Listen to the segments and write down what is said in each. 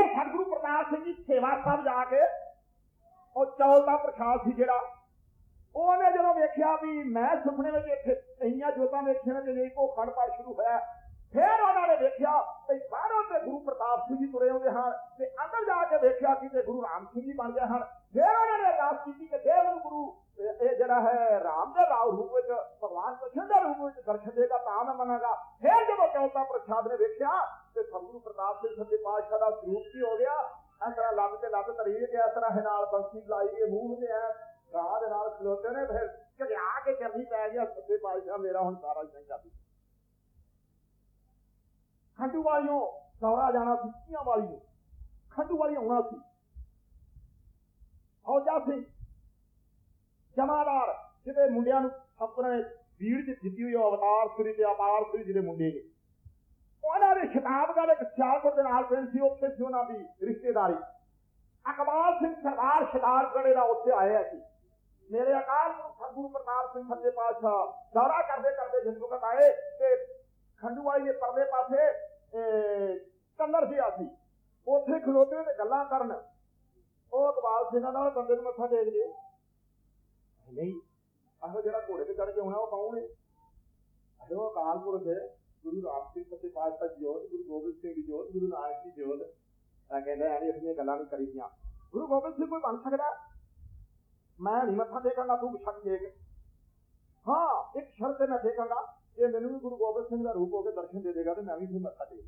ਫਿਰ ਸਤਿਗੁਰੂ ਪ੍ਰਤਾਪ ਸਿੰਘ ਜੀ ਸੇਵਾ ਸਾਹਿਬ ਜਾ ਕੇ, ਉਹ ਚੌਲ ਦਾ ਪ੍ਰਸ਼ਾਦ ਸੀ ਜਿਹੜਾ, ਉਹਨੇ ਜਦੋਂ ਵੇਖਿਆ ਵੀ ਮੈਂ ਸੁਪਨੇ ਵਿੱਚ ਇੱਥੇ, ਇੰਨੀਆਂ ਜੋਤਾਂ ਵੇਖੀਆਂ ਨੇ ਜੇ ਕੋ ਖੜ ਪੜ ਸ਼ੁਰੂ ਹੋਇਆ, ਫਿਰ ਉਹਨਾਂ ਨੇ ਵੇਖਿਆ ਤੇ ਬਾਹਰੋਂ ਤੇ ਗੁਰੂ ਪ੍ਰਤਾਪ ਸਿੰਘ ਜੀ ਤੁਰੇ ਆਉਂਦੇ ਹਨ ਤੇ ਅੰਦਰ ਜਾ ਕੇ ਵੇਖਿਆ ਕਿ ਤੇ ਗੁਰੂ ਰਾਮ ਸਿੰਘ ਜੀ ਬਣ ਗਏ ਹਨ। ਫਿਰ ਉਹਨਾਂ ਨੇ ਅਰਦਾਸ ਕੀਤੀ ਕਿ ਦੇ ਮੈਨੂੰ ਗੁਰੂ ਜਿਹੜਾ ਹੈ, ਰਾਮ ਦੇ ਰਾਉ ਰੂਪ ਵਿੱਚ, ਭਗਵਾਨ ਕ੍ਰਿਸ਼ਨ ਦੇ ਰੂਪ ਵਿੱਚ ਦਰਸ਼ਨ ਦੇਗਾ, ਤਾਂ ਮੈਂ ਮੰਨਾਂਗਾ। ਫਿਰ ਜਦੋਂ ਚੌਥਾ ਪ੍ਰਸ਼ਾਦ ਨੇ ਵੇਖਿਆ, ਤੇ ਸਤਿਗੁਰੂ ਪ੍ਰਤਾਪ ਸਿੰਘ ਸੱਚੇ ਪਾਤਸ਼ਾਹ ਦਾ ਸਰੂਪ ਕੀ ਹੋ ਗਿਆ? ਇਸ ਤਰ੍ਹਾਂ ਲੱਗ ਤੇ ਲੱਗ ਧਰੀ ਤੇ ਇਸ ਤਰ੍ਹਾਂ ਨਾਲ ਬੰਸੀ ਲਾਈ ਕੇ ਮੂੰਹ ਤੇ ਐ ਗਾਂ ਦੇ ਨਾਲ ਖਲੋਤੇ ਨੇ, ਫਿਰ ਝਗਿਆ ਕੇ ਕਰਨੀ ਪੈ ਗਿਆ ਸੱਜੇ ਪਾਤਸ਼ਾਹ ਮੇਰਾ ਹੁਣ ਸਾਰਾ ਹੀ ਪੰਜਾਬੀ ਖੰਡੂ ਵਾਲੀਓ ਦੌਰਾ ਜਾਣਾ ਸੀ ਕੀਆਂ ਵਾਲੀ ਖੰਡੂ ਵਾਲੀ ਆਉਣਾ ਸੀ। ਫੌਜਾ ਸਿੰਘ ਜਮਾਦਾਰ ਜਿਹਦੇ ਮੁੰਡਿਆਂ ਨੂੰ ਆਪਣੇ ਵੀਰ ਚ ਦਿੱਤੀ ਹੋਈ ਅਵਤਾਰ ਸ੍ਰੀ ਤੇ ਅਪਾਰ ਸ੍ਰੀ ਜਿਹਦੇ ਮੁੰਡੇ ਨੇ। ਉਹਨਾਂ ਦੇ ਸ਼ਤਾਬਗੜ੍ਹ ਇੱਕ ਸਿਆਲਕੋਟ ਦੇ ਨਾਲ ਪਿੰਡ ਸੀ ਉੱਥੇ ਸੀ ਉਹਨਾਂ ਦੀ ਰਿਸ਼ਤੇਦਾਰੀ। ਅਕਬਾਲ ਸਿੰਘ ਸਰਦਾਰ ਸ਼ਿਕਾਰਗੜ੍ਹ ਦਾ ਉੱਥੇ ਆਏ ਸੀ। ਮੇਰੇ ਅਕਾਲ ਪੁਰਖ ਸਤਿਗੁਰੂ ਪ੍ਰਤਾਪ ਸਿੰਘ ਸੱਚੇ ਪਾਤਸ਼ਾਹ ਦੌਰਾ ਕਰਦੇ ਕਰਦੇ ਜਿਸ ਵਕਤ ਆਏ ਤੇ ਖੰਡੂਵਾਲੀ ਦੇ ਪਰਲੇ ਪਾਸੇ ਇਹ, ਕੰਦਰ ਸੀ ਸੀ ਉੱਥੇ ਖਲੋਤੇ ਤੇ ਗੱਲਾਂ ਕਰਨ। ਉਹ ਅਕਬਾਲ ਸਿੰਘਾਂ ਨਾਲ ਬੰਦੇ ਨੂੰ ਮੱਥਾ ਟੇਕ ਲਿਓ ਨਹੀਂ ਆਹੋ ਜਿਹੜਾ ਘੋੜੇ ਤੇ ਚੜ ਕੇ ਆਉਣਾ, ਉਹ ਕੌਣ ਹੈ ਆਹੋ ਅਕਾਲ ਪੁਰਖ ਹੈ, ਗੁਰੂ ਰਾਮ ਸਿੰਘ ਪਾਤਸ਼ਾਹ ਜੋਤ, ਗੁਰੂ ਗੋਬਿੰਦ ਸਿੰਘ ਦੀ ਜੋਤ, ਗੁਰੂ ਨਾਨਕ ਦੀ ਜੋਤ। ਤਾਂ ਕਹਿੰਦੇ ਐਵੇਂ ਇਹੀਆਂ ਗੱਲਾਂ ਨਹੀਂ ਕਰੀਦੀਆਂ। ਗੁਰੂ ਗੋਬਿੰਦ ਸਿੰਘ ਕੋਈ ਬਣ ਸਕਦਾ? ਮੈਂ ਨਹੀਂ ਮੱਥਾ ਟੇਕਾਂਗਾ ਤੂੰ ਸ਼ੱਕ ਟੇਕ ਹਾਂ, ਇੱਕ ਸ਼ਰਤ ਤੇ ਮੈਂ ਟੇਕਾਂਗਾ ਇਹ ਮੈਨੂੰ ਵੀ ਗੁਰੂ ਗੋਬਿੰਦ ਸਿੰਘ ਦਾ ਰੂਪ ਹੋ ਕੇ ਦਰਸ਼ਨ ਦੇ ਦੇਗਾ ਤੇ ਮੈਂ ਵੀ ਫਿਰ ਮੱਥਾ ਟੇਕ।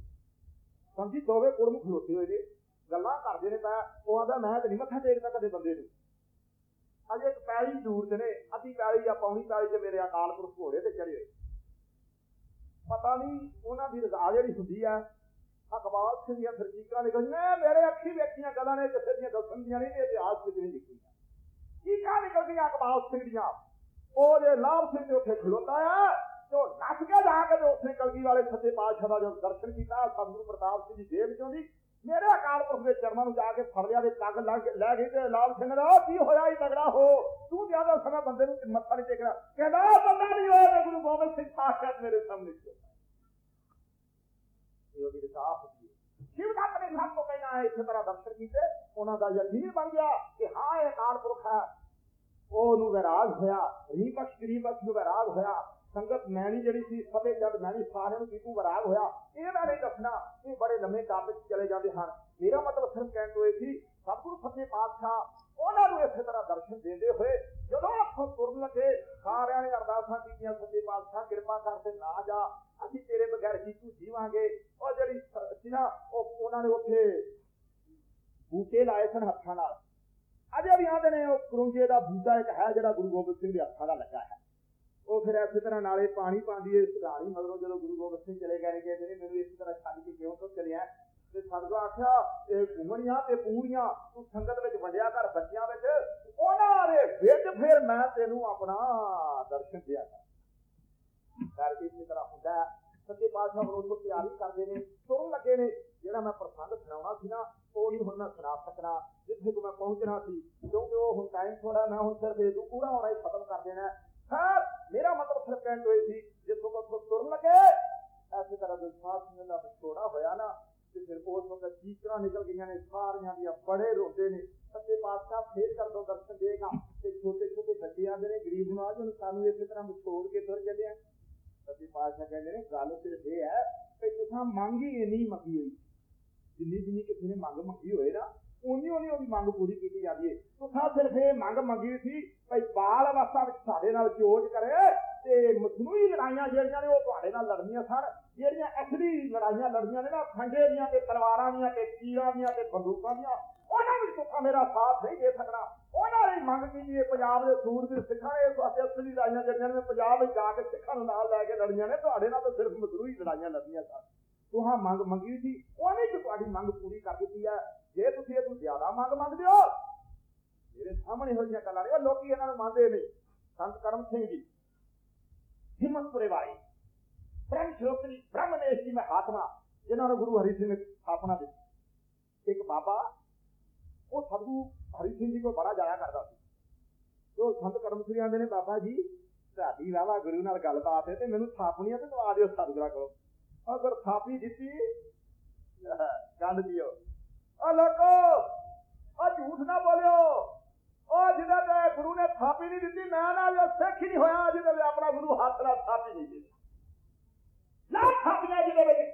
ਸਮਝੀ ਦੋਵੇਂ ਕੋਲ ਨੂੰ ਖਲੋਤੇ ਹੋਏ ਨੇ, ਗੱਲਾਂ ਕਰਦੇ ਨੇ ਤਾਂ ਉਹ ਆਂਦਾ ਮੈਂ ਤੇ ਨਹੀਂ ਮੱਥਾ ਟੇਕਦਾ ਕਦੇ ਬੰਦੇ ਨੂੰ। ਅਜੇ ਇੱਕ ਪੈਲੀ ਦੂਰ ਤੇ ਨੇ, ਅੱਧੀ ਪੈਲੀ ਜਾਂ ਪੌਣੀ ਪੈਲੀ ਤੇ ਮੇਰੇ ਅਕਾਲ ਪੁਰਖ ਘੋੜੇ ਤੇ ਚੜੇ ਹੋਏ। ਪਤਾ ਨਹੀਂ ਉਹਨਾਂ ਦੀ ਰਜ਼ਾ ਜਿਹੜੀ ਹੁੰਦੀ ਆ ਅਕਬਾਲ ਸਿੰਘ ਦੀਆਂ ਸਰਜੀਕਾਂ ਨਿਕਲੀਆਂ ਮੇਰੇ ਅੱਖੀ ਵੇਖੀਆਂ ਗੱਲਾਂ ਨੇ, ਕਿਸੇ ਦੀਆਂ ਦੱਸਣ ਦੀਆਂ ਨਹੀਂ ਤੇ ਇਤਿਹਾਸ ਵਿੱਚ ਨਹੀਂ ਲਿਖੀਆਂ। ਚੀਕਾਂ ਨਿਕਲ ਗਈਆਂ ਅਕਬਾਲ ਸਿੰਘ ਦੀਆਂ ਉਹ ਜੇ ਲਾਭ ਸਿੰਘ ਦੇ ਉੱਥੇ ਖਲੋਤਾ ਆ, ਤੇ ਉਹ ਨੱਸ ਕੇ ਜਾ ਕੇ ਤੇ ਉਸਨੇ ਕਲਗੀ ਵਾਲੇ ਸੱਚੇ ਪਾਤਸ਼ਾਹ ਦਾ ਜਦੋਂ ਦਰਸ਼ਨ ਕੀਤਾ ਸਤਿਗੁਰੂ ਪ੍ਰਤਾਪ ਸਿੰਘ ਦੀ ਜੇਬ ਵਿੱਚੋਂ ਦੀ ਮੇਰੇ ਅਕਾਲ ਪੁਰਖ ਦੇ ਚਰਨਾਂ ਨੂੰ ਜਾ ਕੇ ਫੜ ਲਿਆ ਤੇ ਟੱਗ ਲੈ ਗਈ ਤੇ ਲਾਲ ਸਿੰਘ ਦਾ, ਕੀ ਹੋਇਆ ਹੀ ਤਗੜਾ ਹੋ? ਤੂੰ ਜ਼ਿਆਦਾ ਸਮਾਂ ਬੰਦੇ ਨੂੰ ਮੱਥਾ ਨਹੀਂ ਟੇਕਣਾ। ਕਹਿੰਦਾ ਬੰਦਾ ਨਹੀਂ ਹੋਇਆ ਗੁਰੂ ਗੋਬਿੰਦ ਸਿੰਘ ਸਾਖਿਆਤ ਮੇਰੇ ਸਾਹਮਣੇ ਇਹ ਉਹਦੀ ਰਸਾਹ ਹੈ। ਸ਼ਿਵ ਦਾ ਆਪਣੇ ਸਭ ਤੋਂ ਪਹਿਲਾਂ ਹੈ ਇਸੇ ਤਰ੍ਹਾਂ ਦਰਸ਼ਨ ਕੀਤੇ। ਉਹਨਾਂ ਦਾ ਯਕੀਨ ਬਣ ਗਿਆ ਕਿ ਹਾਂ, ਇਹ ਅਕਾਲ ਪੁਰਖ ਹੈ। ਉਹਨੂੰ ਵਿਰਾਗ ਹੋਇਆ। ਰੀਪਕਸ਼ ਗਰੀਬਖਸ਼ ਨੂੰ ਵਿਰਾਗ ਹੋਇਆ। ਸੰਗਤ ਮੈਣੀ ਜਿਹੜੀ ਸੀ ਫਤਿਹ ਜਦ ਮੈਣੀ ਸਾਰਿਆਂ ਨੂੰ ਕੀਤੂ ਵਿਰਾਗ ਹੋਇਆ। ਇਹਦਾ ਨਹੀਂ ਦੱਸਣਾ ਇਹ ਬੜੇ ਲੰਮੇ ਟਾਪਿਕ ਚਲੇ ਜਾਂਦੇ ਹਨ। ਮੇਰਾ ਮਤਲਬ ਸਿਰਫ ਕਹਿਣ ਤੋਂ ਇਹ ਸੀ, ਸਤਿਗੁਰੂ ਸੱਚੇ ਪਾਤਸ਼ਾਹ ਉਹਨਾਂ ਨੂੰ ਇਸੇ ਤਰ੍ਹਾਂ ਦਰਸ਼ਨ ਦਿੰਦੇ ਹੋਏ ਜਦੋਂ ਅੱਖੋਂ ਤੁਰਨ ਲੱਗੇ, ਸਾਰਿਆਂ ਨੇ ਅਰਦਾਸਾਂ ਕੀਤੀਆਂ ਸੱਚੇ ਪਾਤਸ਼ਾਹ, ਕਿਰਪਾ ਕਰਕੇ ਨਾ ਜਾ, ਅਸੀਂ ਤੇਰੇ ਬਗੈਰ ਜੀਤੂ ਜੀਵਾਂਗੇ? ਉਹ ਜਿਹੜੀ ਸੀ ਨਾ, ਉਹ ਉਹਨਾਂ ਨੇ ਉੱਥੇ ਬੂਟੇ ਲਾਏ ਸਨ ਹੱਥਾਂ ਨਾਲ। ਅਜੇ ਵੀ ਆਂਦੇ ਨੇ, ਉਹ ਕਰੂੰਜੇ ਦਾ ਬੂਟਾ ਇੱਕ ਹੈ ਜਿਹੜਾ ਗੁਰੂ ਗੋਬਿੰਦ ਸਿੰਘ ਦੇ ਹੱਥਾਂ ਦਾ ਲੱਗਾ ਹੈ। ਉਹ ਫਿਰ ਇਸੇ ਤਰ੍ਹਾਂ ਨਾਲੇ ਪਾਣੀ ਪਾਉਂਦੀ ਹੈ ਸਧਾਰੀ ਮਗਰੋਂ ਜਦੋਂ ਗੁਰੂ ਗੋਬਿੰਦ ਸਿੰਘ ਚਲੇ ਗਏ ਨੇ, ਕਹਿੰਦੇ ਮੈਨੂੰ ਇਸ ਤਰ੍ਹਾਂ ਛੱਡ ਕੇ ਕਿਉਂ ਤੋਂ ਚਲਿਆ? ਤੇ ਸਤਿਗੁਰੂ ਆਖਿਆ, ਇਹ ਘੁੰਮਣੀਆਂ ਤੇ ਪੂਰੀਆਂ ਤੂੰ ਸੰਗਤ ਵਿੱਚ ਵੰਡਿਆ ਕਰ ਬੱਚਿਆਂ ਵਿੱਚ, ਉਹਨਾਂ ਦੇ ਵਿੱਚ ਫਿਰ ਮੈਂ ਤੈਨੂੰ ਆਪਣਾ ਦਰਸ਼ਨ ਦਿਆ ਕਰ। ਇਸੇ ਤਰ੍ਹਾਂ ਹੁੰਦਾ ਹੈ। ਸੱਚੇ ਪਾਤਸ਼ਾਹ ਹੁਣ ਉੱਥੋਂ ਤਿਆਰੀ ਕਰਦੇ ਨੇ ਤੁਰਨ ਲੱਗੇ ਨੇ, ਜਿਹੜਾ ਮੈਂ ਪ੍ਰਸੰਗ ਸੁਣਾਉਣਾ ਸੀ ਨਾ, ਉਹ ਨਹੀਂ ਹੁਣ ਮੈਂ ਸੁਣਾ ਸਕਣਾ ਜਿੱਥੇ ਕੋ ਮੈਂ ਪਹੁੰਚਣਾ ਸੀ, ਕਿਉਂਕਿ ਉਹ ਹੁਣ ਟਾਈਮ ਥੋੜਾ ਮੈਂ ਹੁਣ ਸਿਰਫ ਇਹ ਪੂਰਾ ਹੋਣਾ ਹੀ ਖਤਮ ਕਰ ਦੇਣਾ ਹੈ। ਮੇਰਾ ਮਤਲਬ ਸਿਰਫ ਕਹਿਣ ਤੋਂ ਇਹ ਸੀ, ਜਿੱਥੋਂ ਕੋ ਉੱਥੋਂ ਤੁਰਨ ਲੱਗੇ ਐਸੀ ਤਰ੍ਹਾਂ ਵਿਸ਼ਵਾਸ ਸਿੰਘ ਦਾ ਵਿਛੋੜਾ ਹੋਇਆ ਨਾ, ਤੇ ਫਿਰ ਉਸ ਵਕਤ ਚੀਕਾਂ ਨਿਕਲ ਗਈਆਂ ਨੇ, ਸਾਰੀਆਂ ਦੀਆਂ ਬੜੇ ਰੋਂਦੇ ਨੇ, ਸੱਚੇ ਪਾਤਸ਼ਾਹ ਫੇਰ ਕਰ ਦੋ ਦਰਸ਼ਨ ਦੇਗਾ, ਤੇ ਛੋਟੇ ਛੋਟੇ ਬੱਚੇ ਆਂਦੇ ਨੇ, ਗਰੀਬ ਨਵਾਜ ਹੁਣ ਸਾਨੂੰ ਇਸੇ ਤਰ੍ਹਾਂ ਵਿਛੋੜ ਕੇ ਤੁਰ ਚੱਲੇ ਆ ਸੱਚੇ ਪਾਤਸ਼ਾਹ ਕਹਿੰਦੇ ਨੇ, ਗੱਲ ਸਿਰਫ ਇਹ ਹੈ ਕਿ ਤੁਸੀਂ ਮੰਗੀ ਨਹੀਂ ਮੰਗੀ ਹੋਈ ਜਿੰਨੀ ਜਿੰਨੀ ਕਿਸੇ ਨੇ ਮੰਗ ਮੰਗੀ ਹੋਏ ਨਾ ਉਨੀ ਉਨੀ ਉਹਦੀ ਮੰਗ ਪੂਰੀ ਕੀਤੀ ਜਾਂਦੀ ਹੈ ਤੁਸੀਂ ਸਿਰਫ ਇਹ ਮੰਗ ਮੰਗੀ ਸੀ ਭਈ ਬਾਲ ਅਵਸਥਾ ਵਿੱਚ ਸਾਡੇ ਨਾਲ ਜੋਜ ਕਰੇ ਤੇ ਮਸਨੂਈ ਲੜਾਈਆਂ ਜਿਹੜੀਆਂ ਨੇ ਉਹ ਤੁਹਾਡੇ ਨਾਲ ਲੜਨੀਆਂ ਸਨ। ਜਿਹੜੀਆਂ ਅਸਲੀ ਲੜਾਈਆਂ ਲੜਨੀਆਂ ਨੇ ਨਾ, ਖੰਡੇ ਦੀਆਂ ਤੇ ਤਲਵਾਰਾਂ ਦੀਆਂ ਤੇ ਤੀਰਾਂ ਦੀਆਂ ਤੇ ਬੰਦੂਕਾਂ ਦੀਆਂ, ਉਹਨਾਂ ਵਿੱਚ ਤੁਸੀਂ ਮੇਰਾ ਸਾਥ ਨਹੀਂ ਦੇ ਸਕਣਾ ਉਹਨਾਂ ਨੇ ਮੰਗ ਕੀਤੀ ਹੈ ਪੰਜਾਬ ਦੇ ਸੂਰਬੀਰ ਸਿੱਖਾਂ ਨੇ ਤੁਹਾਡੇ ਅਸਲੀ ਲੜਾਈਆਂ ਜਿਹੜੀਆਂ ਨੇ, ਪੰਜਾਬ ਵਿੱਚ ਜਾ ਕੇ ਸਿੱਖਾਂ ਨੂੰ ਨਾਲ ਲੈ ਕੇ ਲੜੀਆਂ ਨੇ, ਤੁਹਾਡੇ ਨਾਲ ਤਾਂ ਸਿਰਫ ਮਸਨੂਈ ਲੜਾਈਆਂ ਲੜਨੀਆਂ ਸਨ। ਤੁਹਾਂ ਮੰਗ ਮੰਗੀ ਸੀ, ਉਹਨੇ ਵੀ ਤੁਹਾਡੀ ਮੰਗ ਪੂਰੀ ਕਰ ਦਿੱਤੀ ਹੈ। ਜੇ ਤੁਸੀਂ ਇਹਨੂੰ ਜ਼ਿਆਦਾ ਮੰਗ ਮੰਗਦੇ ਹੋ, ਮੇਰੇ ਸਾਹਮਣੇ ਹੋ ਜਿਹੀਆਂ ਗੱਲਾਂ ਨੇ। ਉਹ ਲੋਕੀ ਇਹਨਾਂ ਨੂੰ ਮੰਨਦੇ ਨੇ। ਸੰਤ ਕਰਮ ਸਿੰਘ ਜੀ, ਹਿੰਮਤਪੁਰੇ ਵਾਲੇ, ਬ੍ਰਹਮ ਸ਼੍ਰੋਤਰੀ ਬ੍ਰਹਮਨੇਸ਼ ਜੀ ਮਹਾਤਮਾ, ਜਿਨ੍ਹਾਂ ਨੂੰ ਗੁਰੂ ਹਰੀ ਸਿੰਘ ਨੇ ਸਥਾਪਨਾ ਦਿੱਤੀ। ਇੱਕ ਬਾਬਾ, ਉਹ ਸਤਿਗੁਰੂ ਹਰੀ ਸਿੰਘ ਜੀ ਕੋਲ ਬੜਾ ਜਾਇਆ ਕਰਦਾ ਸੀ। ਤੇ ਉਹ ਸੰਤ ਕਰਮ ਸਿੰਘ ਆਂਦੇ ਨੇ, ਬਾਬਾ ਜੀ, ਤੁਹਾਡੀ ਵਾਵਾ ਗੁਰੂ ਨਾਲ ਗੱਲਬਾਤ ਹੈ ਤੇ ਮੈਨੂੰ ਥਾਪਣੀਆਂ ਤੇ ਦਵਾ ਦਿਓ ਸਤਿਗੁਰਾਂ ਕੋਲੋਂ। ਅਗਰ ਥਾਪੀ ਦਿੱਤੀ ਕੰਡ ਦਿਓ। ਉਹ ਲੋਕੋ ਉਹ ਝੂਠ ਨਾ ਬੋਲਿਓ। ਉਹ ਜਿਹਦੇ ਤੇ ਗੁਰੂ ਨੇ ਥਾਪੀ ਨਹੀਂ ਦਿੱਤੀ, ਮੈਂ ਨਾਲ ਸਿੱਖ ਹੀ ਨਹੀਂ ਹੋਇਆ, ਜਿਹਦੇ ਤੇ ਆਪਣਾ ਗੁਰੂ ਹੱਥ ਨਾਲ ਥਾਪੀ ਨਹੀਂ ਦਿੱਤੀ। ਨਾ ਥਾਪੀਆਂ ਜਿਹਦੇ ਵਿੱਚ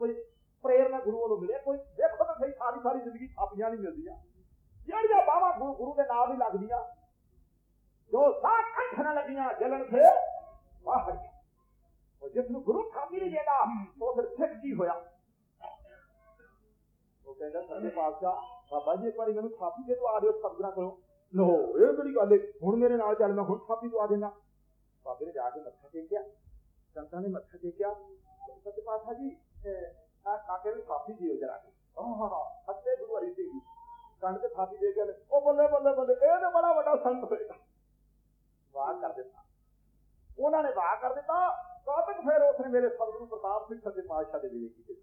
ਕੋਈ ਪ੍ਰੇਰਨਾ ਗੁਰੂ ਵੱਲੋਂ ਮਿਲੇ ਕੋਈ ਦੇਖੋ ਤਾਂ ਸਹੀ, ਸਾਰੀ ਸਾਰੀ ਜ਼ਿੰਦਗੀ ਥਾਪੀਆਂ ਨਹੀਂ ਮਿਲਦੀਆਂ। ਜਿਹੜੀਆਂ ਬਾਵਾ ਗੁਰੂ ਗੁਰੂ ਦੇ ਨਾਮ ਹੀ ਲੱਗਦੀਆਂ, ਜੋ ਸਾਹ ਕੰਠ ਨਾਲ ਲੱਗੀਆਂ ਜਲਨ ਸੇ ਬਾਹਰ। ਉਹ ਜਿਸ ਨੂੰ ਗੁਰੂ ਥਾਪੀ ਨਹੀਂ ਦੇਦਾ, ਉਹ ਫਿਰ ਸਿੱਖ ਕੀ ਹੋਇਆ? ਉਹ ਕਹਿੰਦਾ ਸੱਚੇ ਪਾਤਸ਼ਾਹ, ਬਾਬਾ ਜੀ, ਇੱਕ ਵਾਰੀ ਮੈਨੂੰ ਥਾਪੀ ਤੇ ਦਵਾ ਦਿਓ ਸਤਿਗੁਰਾਂ ਕੋਲੋਂ ਲੋ, ਇਹ ਕਿਹੜੀ ਗੱਲ ਏ? ਹੁਣ ਮੇਰੇ ਨਾਲ ਚੱਲ, ਮੈਂ ਹੁਣ ਥਾਪੀ ਦਵਾ ਦੇਣਾ ਬਾਬੇ ਨੇ ਜਾ ਕੇ ਮੱਥਾ ਟੇਕਿਆ। ਸੰਤਾਂ ਨੇ ਮੱਥਾ ਟੇਕਿਆ। ਸੱਚੇ ਪਾਤਸ਼ਾਹ ਜੀ ਆ ਕਾਕੇ ਨੂੰ ਥਾਪੀ ਦਿਓ ਜਰਾ ਹਾਂ ਹਾਂ ਹਾਂ ਹੱਥੇ ਗੁਰੂ ਹਰੀ ਸਿੰਘ ਜੀ। ਕੰਨ ਤੇ ਥਾਪੀ ਦੇ ਕੇ ਉਹ ਬੱਲੇ ਬੱਲੇ ਬੱਲੇ, ਇਹ ਤੇ ਬੜਾ ਵੱਡਾ ਸੰਤ ਹੋਏਗਾ। ਵਾਹ ਕਰ ਦਿੱਤਾ। ਉਹਨਾਂ ਨੇ ਵਾਹ ਕਰ ਦਿੱਤਾ। ਕਾਤਕ ਫਿਰ ਉਸਨੇ ਮੇਰੇ ਸਤਿਗੁਰੂ ਪ੍ਰਤਾਪ ਸਿੰਘ ਸੱਚੇ ਪਾਤਸ਼ਾਹ ਦੇ ਵੇਲੇ ਕੀਤੇ?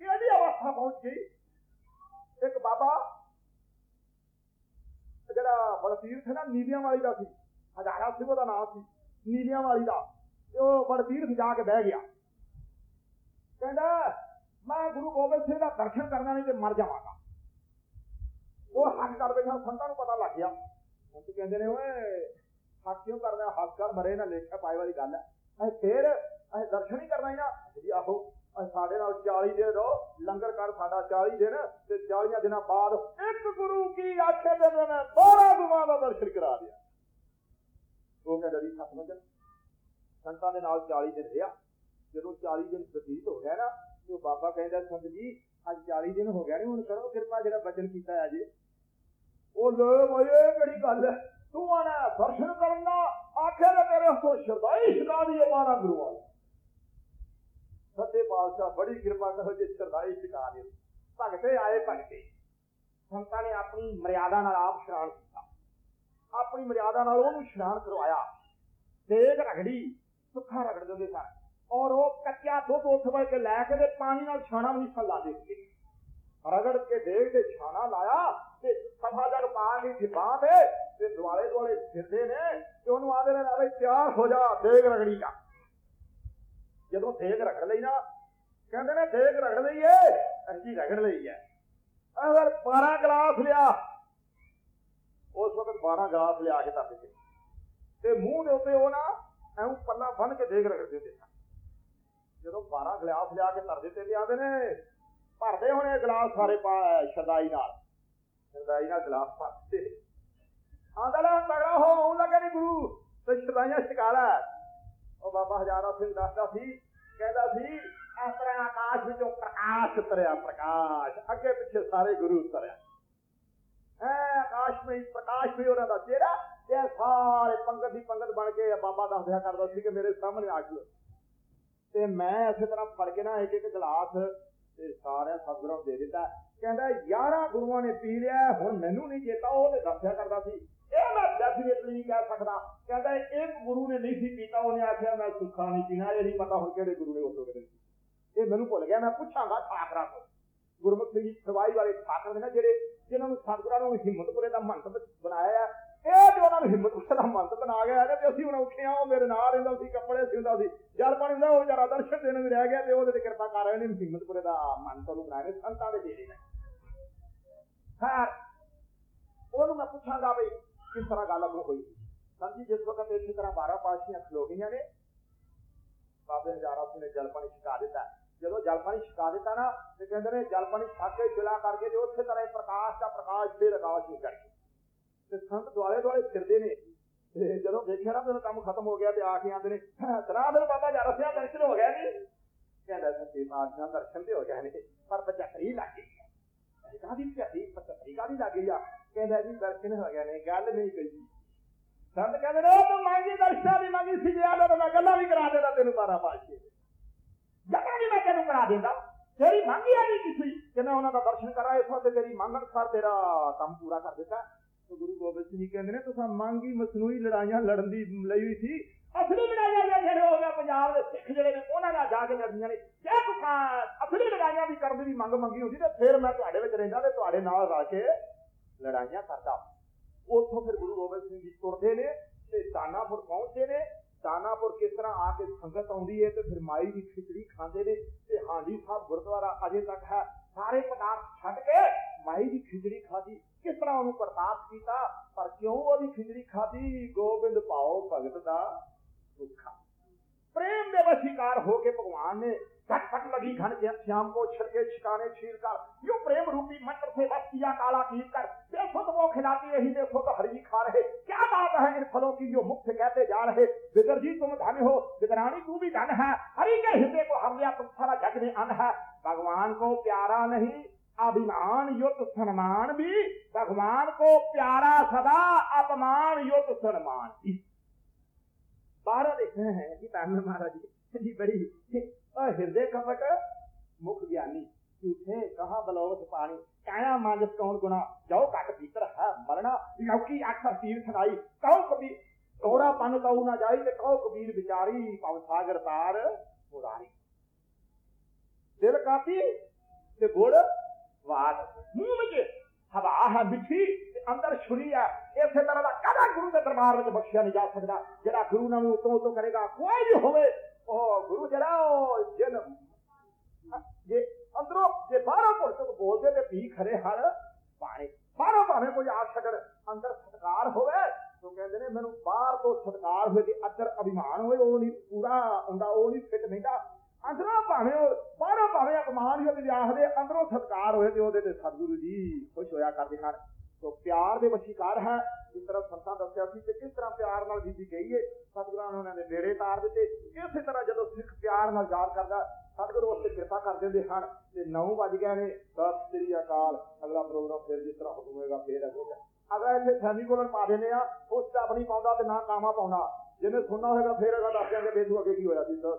ਸੰਤਾਂ ਕਿਹੜੀ ਅਵਸਥਾ ਪਹੁੰਚ? ਗਈ ਇੱਕ ਬਾਬਾ, ਜਿਹੜਾ ਬਲਤੀਰਥ ਨਾ ਨੀਲੀਆਂ ਵਾਲੀ ਦਾ ਸੀ। ਹਜ਼ਾਰਾ ਸਿੰਘ ਦਾ ਨਾਮ ਸੀ ਨੀਲੀਆਂ ਵਾਲੀ ਦਾ। ਤੇ ਉਹ ਬਲਤੀਰਥ ਜਾ ਕੇ ਬਹਿ ਗਿਆ। ਕਹਿੰਦਾ, ਮੈਂ ਗੁਰੂ ਗੋਬਿੰਦ ਸਿੰਘ ਦਾ ਦਰਸ਼ਨ ਕਰਨਾ ਨਹੀਂ ਤੇ ਮਰ ਜਾਵਾਂਗਾ। ਉਹ ਹੱਕ ਕਰ ਬੈਠਾ, ਸੰਤਾਂ ਨੂੰ ਪਤਾ ਲੱਗ ਗਿਆ। ਹੁਣ ਕਹਿੰਦੇ ਨੇ, ਓਏ ਹੱਕ ਕਿਉਂ ਕਰਦਾ ਹੱਕ ਕਰ, ਮਰੇ ਨਾ ਲੇਖਾ, ਪਾਏ ਵਾਲੀ ਗੱਲ ਹੈ। ਅਸੀਂ ਫੇਰ ਅਸੀਂ ਦਰਸ਼ਨ ਹੀ ਕਰਨਾ ਹੀ ਨਾ। ਜੀ ਆਹੋ ਸਾਡੇ ਨਾਲ 40 ਦਿਨ ਰਹੋ ਲੰਗਰ ਕਰ ਸਾਡਾ 40 ਦਿਨ, ਤੇ 40 ਦਿਨਾਂ ਬਾਅਦ ਇੱਕ ਗੁਰੂ ਕੀ ਆਖੇ ਦੇ ਮੈਂ 12 ਗੁਰੂਆਂ ਦਾ ਦਰਸ਼ਨ ਕਰਾ ਦਿਆ। ਉਹ ਕਹਿੰਦਾ ਜੀ, ਸੱਤ ਵਜਨ ਸੰਤਾਂ ਦੇ ਨਾਲ 40 ਦਿਨ ਰਿਹਾ। ਜਦੋਂ 40 ਦਿਨ ਬਤੀਤ ਹੋ ਗਿਆ ਨਾ, ਤੇ ਉਹ ਬਾਬਾ ਕਹਿੰਦਾ, ਸੰਤ ਜੀ, ਅੱਜ 40 ਦਿਨ ਹੋ ਗਿਆ ਨੇ, ਹੁਣ ਕਰੋ ਕਿਰਪਾ, ਜਿਹੜਾ ਬਚਨ ਕੀਤਾ ਹੈ ਅਜੇ ਉਹ ਲੈ ਬਈ ਕਿਹੜੀ ਗੱਲ ਹੈ? ਤੂੰ ਆਣਾ, ਦਰਸ਼ਨ ਕਰਨਾ ਆਖੇ ਦੇ ਤੇਰੇ ਤੋਂ ਸ਼ਰਦਾਈ ਛਡਾ ਦੀ ਮਾਰਾ ਗੁਰੂਆਂ ਸੱਚੇ ਪਾਤਸ਼ਾਹ ਬੜੀ ਕਿਰਪਾ ਕਰੋ ਜੇ ਸ਼ਰਦਾਈ ਛਕਾ ਦੇ ਭਗਤੇ ਆਏ ਭਗਤੇ। ਸੰਤਾਂ ਨੇ ਆਪਣੀ ਮਰਿਆਦਾ ਨਾਲ ਆਪ ਇਸ਼ਨਾਨ ਕੀਤਾ। ਆਪਣੀ ਮਰਿਆਦਾ ਨਾਲ ਉਹਨੂੰ ਇਸ਼ਨਾਨ ਕਰਵਾਇਆ। ਤੇਗ ਰਗੜੀ, ਸੁੱਖਾ ਰਗੜ ਦਿੰਦੇ ਸਨ। ਔਰ ਉਹ ਕੱਚਾ ਦੁੱਧ ਉੱਠ ਵੜ ਕੇ ਲੈ ਕੇ ਤੇ ਪਾਣੀ ਨਾਲ ਛਾਣਾ ਵੀ ਨਹੀਂ ਦੇ ਸੀ। ਰਗੜ ਕੇ ਦੇਖ ਤੇ ਛਾਣਾ ਲਾਇਆ ਤੇ ਸਫਾ ਜਗ ਪਾ ਲਈ ਜਿਬਾਂ ਤੇ ਤੇ ਦੁਆਲੇ ਦੁਆਲੇ ਫਿਰਦੇ ਨੇ ਤੇ ਉਹਨੂੰ ਆਦੇ ਨੇ, ਨਾਲੇ ਤਿਆਰ ਹੋ ਜਾ ਦੇਗ ਰਗੜੀ ਦਾ। ਜਦੋਂ ਦੇਗ ਰਗੜ ਲਈ ਨਾ, ਕਹਿੰਦੇ ਨੇ ਦੇਗ ਰਗੜ ਲਈ ਏ ਅਸੀਂ ਰਗੜ ਲਈ ਐ ਅਗਰ 12 ਗਲਾਸ ਲਿਆ। ਉਸ ਵਕਤ 12 ਗਲਾਸ ਲਿਆ ਕੇ ਧਰ ਦਿੱਤੇ। ਤੇ ਮੂੰਹ ਦੇ ਉੱਤੇ ਉਹ ਨਾ ਐਉਂ ਪੱਲਾ ਬੰਨ ਕੇ ਦੇਖ ਰਗੜਦੇ ਹੁੰਦੇ ਜਦੋਂ 12 ਗਲਾਸ ਲਿਆ ਕੇ ਧਰ ਦਿੱਤੇ ਤੇ ਆਂਦੇ ਨੇ, ਭਰਦੇ ਹੋਣੇ ਗਲਾਸ ਸਾਰੇ ਪਾ, ਸ਼ਰਦਾਈ ਨਾਲ। ਸ਼ਰਦਾਈ ਨਾਲ ਗਲਾਸ ਭਰਦੇ ਆਂਦਾ ਲੈ ਤਗੜਾ ਹੋ ਆਉਣ ਲੱਗਾ ਨੀ ਗੁਰੂ, ਤੇ ਸ਼ਰਦਾਈਆਂ ਛਕਾ ਉਹ ਬਾਬਾ ਹਜ਼ਾਰਾ ਸਿੰਘ ਦੱਸਦਾ ਸੀ, ਕਹਿੰਦਾ ਸੀ, ਇਸ ਤਰ੍ਹਾਂ ਆਕਾਸ਼ ਵਿੱਚੋਂ ਪ੍ਰਕਾਸ਼ ਉਤਰਿਆ ਪ੍ਰਕਾਸ਼, ਅੱਗੇ ਪਿੱਛੇ ਸਾਰੇ ਗੁਰੂ ਉਤਰਿਆ ਐ ਆਕਾਸ਼ ਵਿੱਚ, ਪ੍ਰਕਾਸ਼ ਵੀ ਉਹਨਾਂ ਦਾ ਚਿਹਰਾ ਤੇ ਸਾਰੇ ਪੰਗਤ ਦੀ ਪੰਗਤ ਬਣ ਕੇ ਬਾਬਾ ਦੱਸਿਆ ਕਰਦਾ ਸੀ ਕਿ ਮੇਰੇ ਸਾਹਮਣੇ ਆ ਖਲੋ ਤੇ ਮੈਂ ਇਸੇ ਤਰ੍ਹਾਂ ਫੜ ਕੇ ਨਾ ਇੱਕ ਇੱਕ ਗਲਾਸ ਤੇ ਸਾਰਿਆਂ ਸਤਿਗੁਰਾਂ ਨੂੰ ਦੇ ਦਿੱਤਾ। ਕਹਿੰਦਾ 11 ਗੁਰੂਆਂ ਨੇ ਪੀ ਲਿਆ, ਹੁਣ ਮੈਨੂੰ ਨਹੀਂ ਚੇਤਾ, ਉਹ ਤੇ ਦੱਸਿਆ ਕਰਦਾ ਸੀ। ਇਹ ਮੈਂ ਡੈਫੀਨੇਟਲੀ ਨਹੀਂ ਕਹਿ ਸਕਦਾ। ਕਹਿੰਦਾ ਇਹ ਗੁਰੂ ਨੇ ਨਹੀਂ ਸੀ ਪੀਤਾ ਉਹਨੇ ਆਖਿਆ, ਮੈਂ ਸੁੱਖਾ ਨਹੀਂ ਪੀਣਾ, ਇਹ ਨਹੀਂ ਪਤਾ ਹੁਣ ਕਿਹੜੇ ਗੁਰੂ ਨੇ ਉਸ ਵਕਤ ਇਹ ਮੈਨੂੰ ਭੁੱਲ ਗਿਆ, ਮੈਂ ਪੁੱਛਾਂਗਾ ਠਾਕਰਾ ਤੋਂ। ਗੁਰਮੁਖ ਸਿੰਘ ਸਵਾਈ ਵਾਲੇ ਠਾਕਰ ਨੇ ਨਾ ਜਿਹੜੇ, ਜਿਨ੍ਹਾਂ ਨੂੰ ਸਤਿਗੁਰਾਂ ਨੂੰ ਹਿੰਮਤਪੁਰੇ ਦਾ ਮੰਤਵ ਬਣਾਇਆ ਇਹ ਜੋ ਉਹਨਾਂ ਨੂੰ ਹਿੰਮਤਪੁਰੇ ਦਾ ਮੰਤਵ ਬਣਾ ਗਿਆ ਤੇ ਅਸੀਂ ਹੁਣ ਔਖੇ ਆ ਉਹ ਮੇਰੇ ਨਾਲ ਰਹਿੰਦਾ ਸੀ, ਕੱਪੜੇ ਸਿਉਂਦਾ ਸੀ, ਜਲ ਪਾਣੀ ਦਾ ਉਹ ਵਿਚਾਰਾ ਦਰਸ਼ਨ ਦੇਣ ਵੀ ਰਹਿ ਗਿਆ, ਤੇ ਉਹਦੇ ਤੇ ਕਿਰਪਾ ਕਰ ਰਹੇ ਨੇ ਹਿੰਮਤਪੁਰੇ ਦਾ ਮੰਤ ਨੂੰ ਬਣਾਇਆ ਸੰਤਾਂ ਦੇ ਡੇਰੇ ਨੇ। ਹਾਂ ਉਹਨੂੰ ਮੈਂ ਪੁੱਛਾਂਗਾ ਬਈ ਕਿਸ ਤਰ੍ਹਾਂ ਗੱਲ ਅੱਗੋਂ ਹੋਈ? ਸੰਤ ਜੀ, ਜਿਸ ਵਕਤ ਇਸੇ ਤਰ੍ਹਾਂ 12 ਪਾਸ਼ੀਆਂ ਖਲੋ ਗਈਆਂ ਨੇ, ਬਾਬੇ ਹਜ਼ਾਰਾ ਸਿੰਘ ਨੇ ਜਲ ਪਾਣੀ ਛਕਾ ਦਿੱਤਾ। ਜਦੋਂ ਜਲ ਪਾਣੀ ਛਕਾ ਦਿੱਤਾ ਨਾ, ਤੇ ਕਹਿੰਦੇ ਨੇ ਜਲ ਪਾਣੀ ਛਕ ਕੇ ਚਲਾ ਕਰਕੇ ਤੇ ਉਸੇ ਤਰ੍ਹਾਂ ਹੀ ਪ੍ਰਕਾਸ਼ ਦਾ ਪ੍ਰਕਾਸ਼ ਫੇਰ ਆਕਾਸ਼ ਨੂੰ ਚੜ ਤੇ ਸੰਤ ਦੁਆਲੇ ਦੁਆਲੇ ਫਿਰਦੇ ਨੇ। ਤੇ ਜਦੋਂ ਦੇਖਿਆ ਨਾ ਤੇ ਕੰਮ ਖਤਮ ਹੋ ਗਿਆ ਤੇ ਆ ਕੇ ਆਂਦੇ ਨੇ, ਤਰਾ ਫਿਰ ਬਾਬਾ ਜਰਾ ਸਿਆ ਦਰਸ਼ਨ ਹੋ ਗਿਆ ਨਹੀਂ ਕਹਿੰਦਾ, ਸੱਚੇ ਪਾਤਸ਼ਾਹ ਦਰਸ਼ਨ ਤੇ ਹੋ ਗਏ ਨੇ, ਪਰ ਬਚਕਰੀ ਲੱਗ ਗਈ ਕਾਦੀ ਬਚਕਰੀ ਬਚਕਰੀ ਕਾਦੀ ਲੱਗ ਗਈ ਆ? ਕਹਿੰਦਾ ਜੀ ਦਰਸ਼ਨ ਹੋ ਗਏ ਨੇ, ਗੱਲ ਨਹੀਂ ਕਹੀ ਸੰਤ ਕਹਿੰਦੇ ਨੇ ਉਹ ਤੂੰ ਮੰਗੀ ਦਰਸ਼ਨਾਂ ਦੀ, ਮੰਗੀ ਸੀ ਜੇ ਆਦਾ ਮੈਂ ਗੱਲਾਂ ਵੀ ਕਰਾ ਦੇਦਾ ਤੈਨੂੰ ਬਾਰਾ ਪਾਸ਼ੇ ਜਗਾ ਵੀ ਮੈਂ ਤੈਨੂੰ ਕਰਾ ਦਿੰਦਾ। ਤੇਰੀ ਮੰਗੀ ਆ ਨਹੀਂ ਕਿਸੇ ਕਿ ਉਹਨਾਂ ਦਾ ਦਰਸ਼ਨ ਕਰਾਂ ਇਸ ਵਾਸਤੇ ਤੇਰੀ ਮੰਗ ਅਨੁਸਾਰ ਤੇਰਾ ਕੰਮ ਪੂਰਾ ਕਰ ਦਿੱਤਾ। ਤੇ ਗੁਰੂ ਗੋਬਿੰਦ ਸਿੰਘ ਜੀ ਕਹਿੰਦੇ ਨੇ, ਤੁਸੀਂ ਮੰਗੀ ਮਸਨੂਈ ਲੜਾਈਆਂ ਲੜਨ ਦੀ ਲਈ ਹੋਈ ਸੀ। ਅਸਲੀ ਲੜਾਈਆਂ ਜਿਹੜੇ ਹੋ ਗਿਆ ਪੰਜਾਬ ਦੇ ਸਿੱਖ ਜਿਹੜੇ ਨੇ, ਉਹਨਾਂ ਨਾਲ ਜਾ ਕੇ ਲੜਦੀਆਂ ਨੇ। ਜੇ ਤੁਸੀਂ ਅਸਲੀ ਲੜਾਈਆਂ ਵੀ ਕਰਨ ਦੀ ਮੰਗ ਮੰਗੀ ਹੁੰਦੀ, ਤੇ ਫਿਰ ਮੈਂ ਤੁਹਾਡੇ ਵਿੱਚ ਰਹਿੰਦਾ ਤੇ ਤੁਹਾਡੇ ਨਾਲ ਰਲ ਕੇ ਲੜਾਈਆਂ ਕਰਦਾ। ਉੱਥੋਂ ਫਿਰ ਗੁਰੂ ਗੋਬਿੰਦ ਸਿੰਘ ਜੀ ਤੁਰਦੇ ਨੇ ਤੇ ਦਾਨਾਪੁਰ ਪਹੁੰਚਦੇ ਨੇ। ਦਾਨਾਪੁਰ ਕਿਸ ਤਰ੍ਹਾਂ ਆ ਕੇ ਸੰਗਤ ਆਉਂਦੀ ਹੈ ਤੇ ਫਿਰ ਮਾਈ ਦੀ ਖਿਚੜੀ ਖਾਂਦੇ ਨੇ ਤੇ ਹਾਂਡੀ ਸਾਹਿਬ ਗੁਰਦੁਆਰਾ ਅਜੇ ਤੱਕ ਹੈ। ਸਾਰੇ ਪਦਾਰਥ ਛੱਡ ਕੇ ਮਾਈ ਦੀ ਖਿਚੜੀ ਖਾਧੀ। ਕਿਸ ਤਰ੍ਹਾਂ ਉਹਨੂੰ ਪ੍ਰਤਾਪ ਕੀਤਾ, ਪਰ ਕਿਉਂ ਉਹਦੀ ਖਿਚੜੀ ਖਾਧੀ? ਗੋਬਿੰਦ ਭਾਉ ਭਗਤ ਦਾ ਸੁੱਖਾ प्रेम में वशीकार होके भगवान ने झटपट लगी घन के श्याम को छिड़के छिकाने छील कर यो प्रेम रूपी मंत्र से बस किया काला कील कर देखो तो वो खिलाती रही देखो तो हरी खा रहे। क्या बात है इन फलों की जो मुक्त कहते जा रहे? विदर जी, तुम धन हो विदरानी तू भी धन है। हरि के हृदय को हर लिया, तुम सारा जग में अन है। भगवान को प्यारा नहीं, अभिमान युक्त सम्मान भी। भगवान को प्यारा सदा, अपमान युक्त सम्मान भी। ਬਾਹਰੋਂ ਹੈ ਕਿ ਧੰਨ ਮਹਾਰਾਜ ਜੀ। ਜੀ ਬੜੀ ਉਹ ਹਿਰਦੇ ਕਪਟ ਮੁਖ ਗਿਆਨੀ। ਝੂਠੇ ਕਹਾ ਬਲੋਚ ਪਾਣੀ। ਕਾਇਆ ਮਾਨਸ ਕੌਣ ਗੁਣਾ? ਜਾਓ ਘਟ ਭੀਤਰ ਹੈ ਮਰਣਾ ਲੌਕੀ ਅਕਸਰ ਤੀਰ ਸੁਣਾਈ ਕਹੋ ਕਬੀ ਤੋੜਾ ਪਨ ਕਉ ਨਾ ਜਾਈ ਤੇ ਕਹੋ ਕਬੀਰ ਵਿਚਾਰੀ ਪਵ ਸਾਗਰ ਤਾਰ ਮੁਰਾਰੀ। ਦਿਲ ਕਾਪੀ ਤੇ ਗੁੜ ਵਾਟ ਮੂੰਹ ਵਿੱਚ ਹਵਾ ਹੈ ਮਿੱਠੀ। ਤੇ ਅੰਦਰ ਛੁਰੀ ਹੈ ਇਸੇ ਤਰ੍ਹਾਂ ਦਾ ਕਦਾ ਗੁਰੂ ਦੇ ਦਰਬਾਰ ਵਿੱਚ ਬਖਸ਼ਿਆ ਨਹੀਂ ਜਾ ਸਕਦਾ? ਜਿਹੜਾ ਗੁਰੂ ਨਾਲ ਉਤੋਂ ਉਤੋਂ ਕਰੇਗਾ, ਕੋਈ ਵੀ ਹੋਵੇ। ਉਹ ਗੁਰੂ ਜਿਹੜਾ, ਉਹ ਜਿਨ ਜੇ ਅੰਦਰੋਂ, ਜੇ ਬਾਹਰੋਂ ਭੁਰ ਬੋਲਦੇ ਤੇ ਪੀ ਖਰੇ ਹਰ ਪਾਣੀ ਬਾਹਰੋਂ ਭਾਵੇਂ ਕੋਈ ਆ ਸਕਰ ਅੰਦਰ ਸਤਕਾਰ ਹੋਵੇ ਉਹ ਕਹਿੰਦੇ ਨੇ, ਮੈਨੂੰ ਬਾਹਰ ਤੋਂ ਸਤਕਾਰ ਹੋਵੇ ਤੇ ਅੰਦਰ ਅਭਿਮਾਨ ਹੋਵੇ ਉਹ ਨਹੀਂ ਪੂਰਾ ਹੁੰਦਾ, ਉਹ ਨਹੀਂ ਫਿੱਟ ਬੈਠਾ ਅੰਦਰੋਂ ਭਾਵੇਂ ਉਹ, ਬਾਹਰੋਂ ਭਾਵੇਂ ਅਪਮਾਨ ਹੀ ਉਹਦੇ ਆਖਦੇ ਅੰਦਰੋਂ ਸਤਕਾਰ ਹੋਏ ਤੇ ਉਹਦੇ ਤੇ ਸਤਿਗੁਰੂ ਜੀ ਖੁਸ਼ ਹੋਇਆ ਕਰਦੇ ਹਨ। ਤੋ ਪਿਆਰ ਦੇ ਵਸ਼ੀਕਾਰ ਹੈ, ਜਿਸ ਤਰ੍ਹਾਂ ਸੰਤਾਂ ਦੱਸਿਆ ਸੀ ਕਿ ਕਿਸ ਤਰ੍ਹਾਂ ਪਿਆਰ ਨਾਲ ਬੀਬੀ ਗਈਏ ਸਤਿਗੁਰਾਂ ਨੇ ਉਹਨਾਂ ਦੇ ਨੇੜੇ ਤਾਰ ਦਿੱਤੇ। ਇਸੇ ਤਰ੍ਹਾਂ ਜਦੋਂ ਸਿੱਖ ਪਿਆਰ ਨਾਲ ਯਾਦ ਕਰਦਾ, ਸਤਿਗੁਰੂ ਉਸ ਤੇ ਕਿਰਪਾ ਕਰ ਦਿੰਦੇ ਹਨ ਤੇ 9 ਵੱਜ ਗਏ ਨੇ, ਸਤਿ ਸ੍ਰੀ ਅਕਾਲ। ਅਗਲਾ ਪ੍ਰੋਗਰਾਮ ਫਿਰ ਜਿਸ ਤਰ੍ਹਾਂ ਹੁਕਮ ਹੋਏਗਾ, ਫੇਰ ਅਗੋਗਾ ਅਗਰ ਇੱਥੇ ਸੈਮੀਕੋਲਨ ਪਾ ਦਿੰਦੇ ਆ, ਉਸ ਤੇ ਆਪਣੀ ਪਾਉਂਦਾ ਤੇ ਨਾ ਕਾਮਾ ਪਾਉਣਾ ਜਿਹਨੇ ਸੁਣਨਾ ਹੋਏਗਾ, ਫੇਰ ਅਗਾ ਦੱਸਿਆ ਕਿ ਬੇਦੂ ਅੱਗੇ ਕੀ ਹੋਇਆ ਸੀ ਸਰ